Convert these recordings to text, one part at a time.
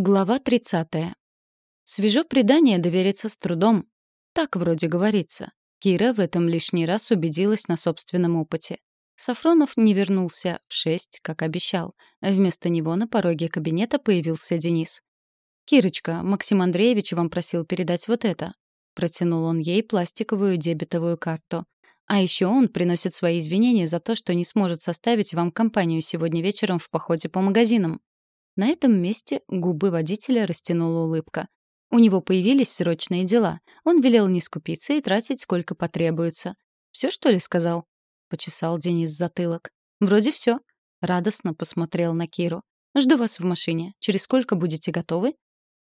Глава 30. Свежо предание довериться с трудом. Так вроде говорится. Кира в этом лишний раз убедилась на собственном опыте. Сафронов не вернулся в шесть, как обещал. Вместо него на пороге кабинета появился Денис. «Кирочка, Максим Андреевич вам просил передать вот это». Протянул он ей пластиковую дебетовую карту. «А еще он приносит свои извинения за то, что не сможет составить вам компанию сегодня вечером в походе по магазинам». На этом месте губы водителя растянула улыбка. У него появились срочные дела. Он велел не скупиться и тратить сколько потребуется. «Все, что ли, сказал?» — почесал Денис затылок. «Вроде все. Радостно посмотрел на Киру. «Жду вас в машине. Через сколько будете готовы?»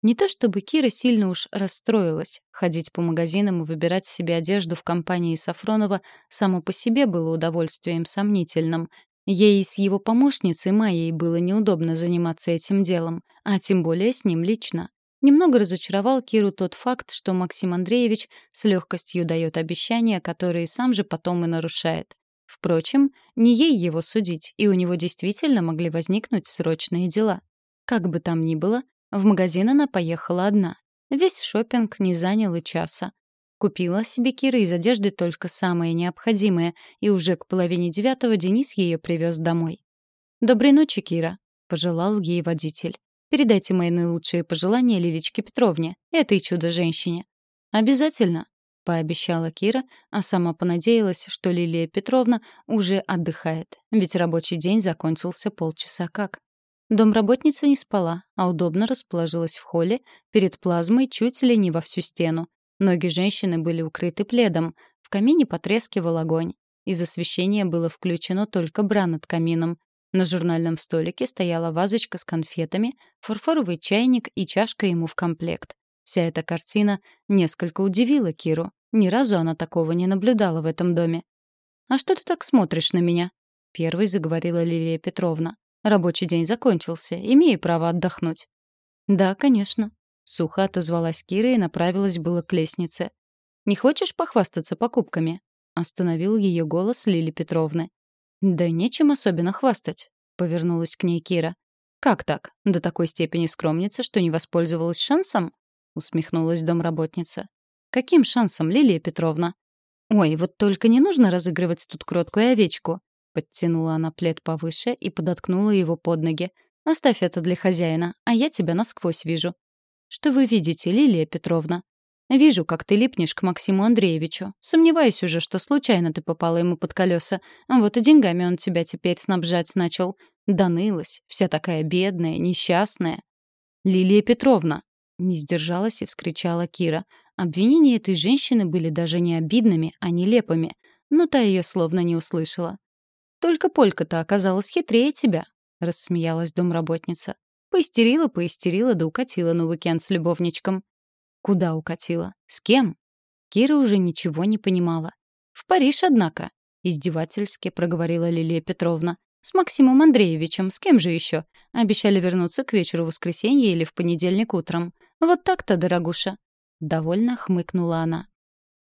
Не то чтобы Кира сильно уж расстроилась. Ходить по магазинам и выбирать себе одежду в компании Сафронова само по себе было удовольствием сомнительным. Ей с его помощницей Майей было неудобно заниматься этим делом, а тем более с ним лично. Немного разочаровал Киру тот факт, что Максим Андреевич с легкостью дает обещания, которые сам же потом и нарушает. Впрочем, не ей его судить, и у него действительно могли возникнуть срочные дела. Как бы там ни было, в магазин она поехала одна. Весь шопинг не занял и часа. Купила себе Кира из одежды только самое необходимое, и уже к половине девятого Денис ее привез домой. «Доброй ночи, Кира», — пожелал ей водитель. «Передайте мои наилучшие пожелания Лилечке Петровне, этой чудо-женщине». «Обязательно», — пообещала Кира, а сама понадеялась, что Лилия Петровна уже отдыхает, ведь рабочий день закончился полчаса как. Домработница не спала, а удобно расположилась в холле перед плазмой чуть ли не во всю стену, Ноги женщины были укрыты пледом, в камине потрескивал огонь. Из освещения было включено только бра над камином. На журнальном столике стояла вазочка с конфетами, фарфоровый чайник и чашка ему в комплект. Вся эта картина несколько удивила Киру. Ни разу она такого не наблюдала в этом доме. «А что ты так смотришь на меня?» — первой заговорила Лилия Петровна. «Рабочий день закончился. Имею право отдохнуть». «Да, конечно», Сухо отозвалась Кира и направилась было к лестнице. «Не хочешь похвастаться покупками?» Остановил ее голос Лили Петровны. «Да нечем особенно хвастать», — повернулась к ней Кира. «Как так? До такой степени скромница, что не воспользовалась шансом?» — усмехнулась домработница. «Каким шансом, Лилия Петровна?» «Ой, вот только не нужно разыгрывать тут кроткую овечку», — подтянула она плед повыше и подоткнула его под ноги. «Оставь это для хозяина, а я тебя насквозь вижу. Что вы видите, Лилия Петровна? Вижу, как ты липнешь к Максиму Андреевичу. Сомневаюсь уже, что случайно ты попала ему под колеса. Вот и деньгами он тебя теперь снабжать начал. Донылась, вся такая бедная, несчастная. Лилия Петровна! Не сдержалась и вскричала Кира. Обвинения этой женщины были даже не обидными, а нелепыми. Но та ее словно не услышала. «Только Полька-то оказалась хитрее тебя», — рассмеялась домработница. Поистерила, поистерила, да укатила на уикенд с любовничком. Куда укатила? С кем? Кира уже ничего не понимала. В Париж, однако, издевательски проговорила Лилия Петровна. С Максимом Андреевичем, с кем же еще? Обещали вернуться к вечеру воскресенья или в понедельник утром. Вот так-то, дорогуша. Довольно хмыкнула она.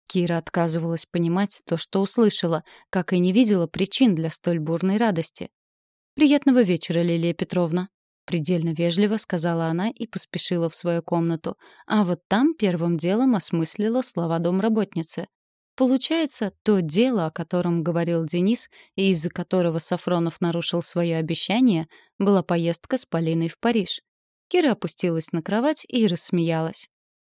Кира отказывалась понимать то, что услышала, как и не видела причин для столь бурной радости. «Приятного вечера, Лилия Петровна», Предельно вежливо сказала она и поспешила в свою комнату. А вот там первым делом осмыслила слова домработницы. Получается, то дело, о котором говорил Денис, и из-за которого Сафронов нарушил свое обещание, была поездка с Полиной в Париж. Кира опустилась на кровать и рассмеялась.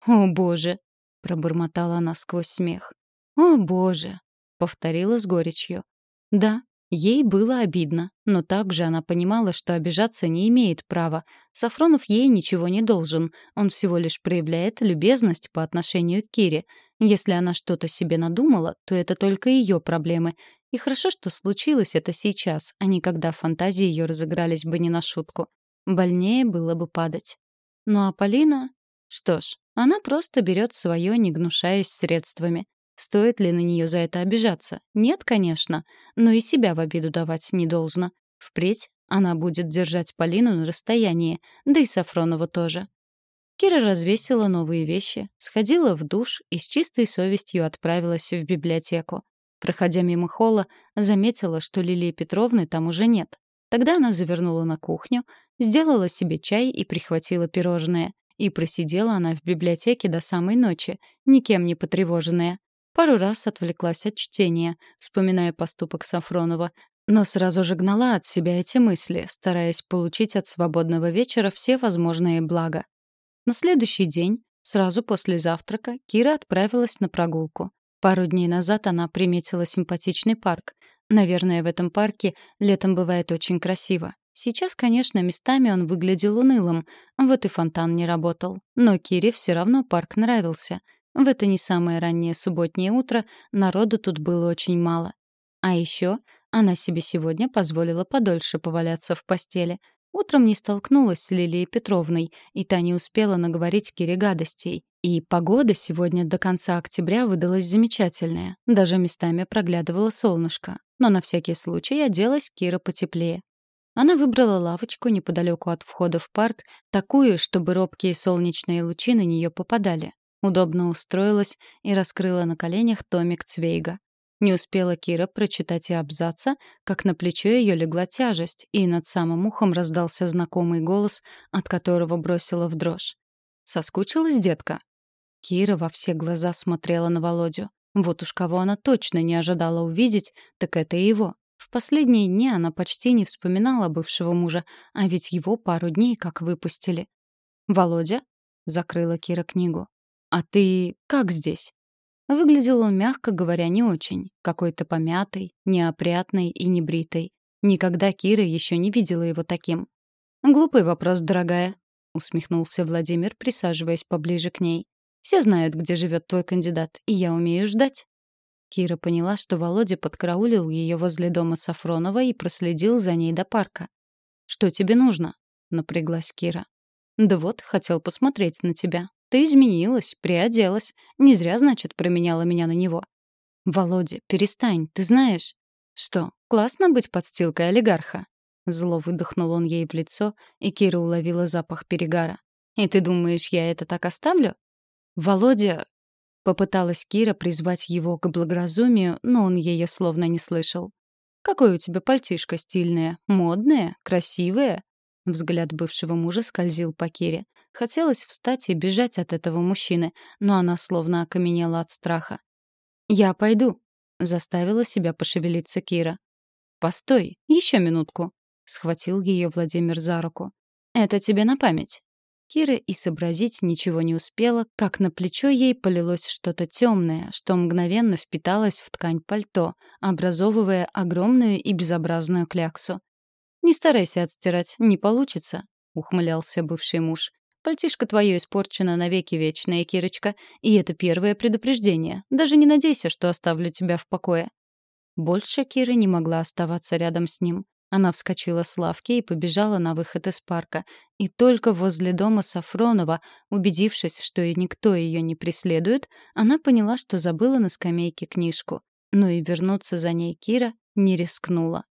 «О, боже!» — пробормотала она сквозь смех. «О, боже!» — повторила с горечью. Да, Ей было обидно, но также она понимала, что обижаться не имеет права. Сафронов ей ничего не должен, он всего лишь проявляет любезность по отношению к Кире. Если она что-то себе надумала, то это только ее проблемы. И хорошо, что случилось это сейчас, а не когда фантазии ее разыгрались бы не на шутку. Больнее было бы падать. Ну а Полина... Что ж, она просто берет свое, не гнушаясь средствами. Стоит ли на нее за это обижаться? Нет, конечно. Но и себя в обиду давать не должно. Впредь она будет держать Полину на расстоянии, да и Сафронова тоже. Кира развесила новые вещи, сходила в душ и с чистой совестью отправилась в библиотеку. Проходя мимо холла, заметила, что Лилии Петровны там уже нет. Тогда она завернула на кухню, сделала себе чай и прихватила пирожное. И просидела она в библиотеке до самой ночи, никем не потревоженная. Пару раз отвлеклась от чтения, вспоминая поступок Сафронова, но сразу же гнала от себя эти мысли, стараясь получить от свободного вечера все возможные блага. На следующий день, сразу после завтрака, Кира отправилась на прогулку. Пару дней назад она приметила симпатичный парк. Наверное, в этом парке летом бывает очень красиво. Сейчас, конечно, местами он выглядел унылым, вот и фонтан не работал. Но Кире все равно парк нравился. В это не самое раннее субботнее утро народу тут было очень мало. А еще она себе сегодня позволила подольше поваляться в постели. Утром не столкнулась с Лилией Петровной, и та не успела наговорить Кире гадостей. И погода сегодня до конца октября выдалась замечательная. Даже местами проглядывало солнышко. Но на всякий случай оделась Кира потеплее. Она выбрала лавочку неподалеку от входа в парк, такую, чтобы робкие солнечные лучи на нее попадали. Удобно устроилась и раскрыла на коленях томик Цвейга. Не успела Кира прочитать и абзаца, как на плечо ее легла тяжесть, и над самым ухом раздался знакомый голос, от которого бросила в дрожь. «Соскучилась, детка?» Кира во все глаза смотрела на Володю. Вот уж кого она точно не ожидала увидеть, так это его. В последние дни она почти не вспоминала бывшего мужа, а ведь его пару дней как выпустили. «Володя?» — закрыла Кира книгу. «А ты как здесь?» Выглядел он, мягко говоря, не очень. Какой-то помятый, неопрятный и небритый. Никогда Кира еще не видела его таким. «Глупый вопрос, дорогая», — усмехнулся Владимир, присаживаясь поближе к ней. «Все знают, где живет твой кандидат, и я умею ждать». Кира поняла, что Володя подкараулил ее возле дома Сафронова и проследил за ней до парка. «Что тебе нужно?» — напряглась Кира. «Да вот, хотел посмотреть на тебя. Ты изменилась, приоделась. Не зря, значит, променяла меня на него. Володя, перестань, ты знаешь. Что, классно быть подстилкой олигарха? Зло выдохнул он ей в лицо, и Кира уловила запах перегара. «И ты думаешь, я это так оставлю?» «Володя...» Попыталась Кира призвать его к благоразумию, но он ее словно не слышал. «Какое у тебя пальтишко стильное, модное, красивое?» Взгляд бывшего мужа скользил по Кире. Хотелось встать и бежать от этого мужчины, но она словно окаменела от страха. «Я пойду», — заставила себя пошевелиться Кира. «Постой, еще минутку», — схватил ее Владимир за руку. «Это тебе на память». Кира и сообразить ничего не успела, как на плечо ей полилось что-то темное, что мгновенно впиталось в ткань пальто, образовывая огромную и безобразную кляксу. «Не старайся отстирать, не получится», — ухмылялся бывший муж. Пальтишко твое испорчено навеки вечная, Кирочка, и это первое предупреждение. Даже не надейся, что оставлю тебя в покое». Больше Кира не могла оставаться рядом с ним. Она вскочила с лавки и побежала на выход из парка. И только возле дома Сафронова, убедившись, что и никто ее не преследует, она поняла, что забыла на скамейке книжку. Но и вернуться за ней Кира не рискнула.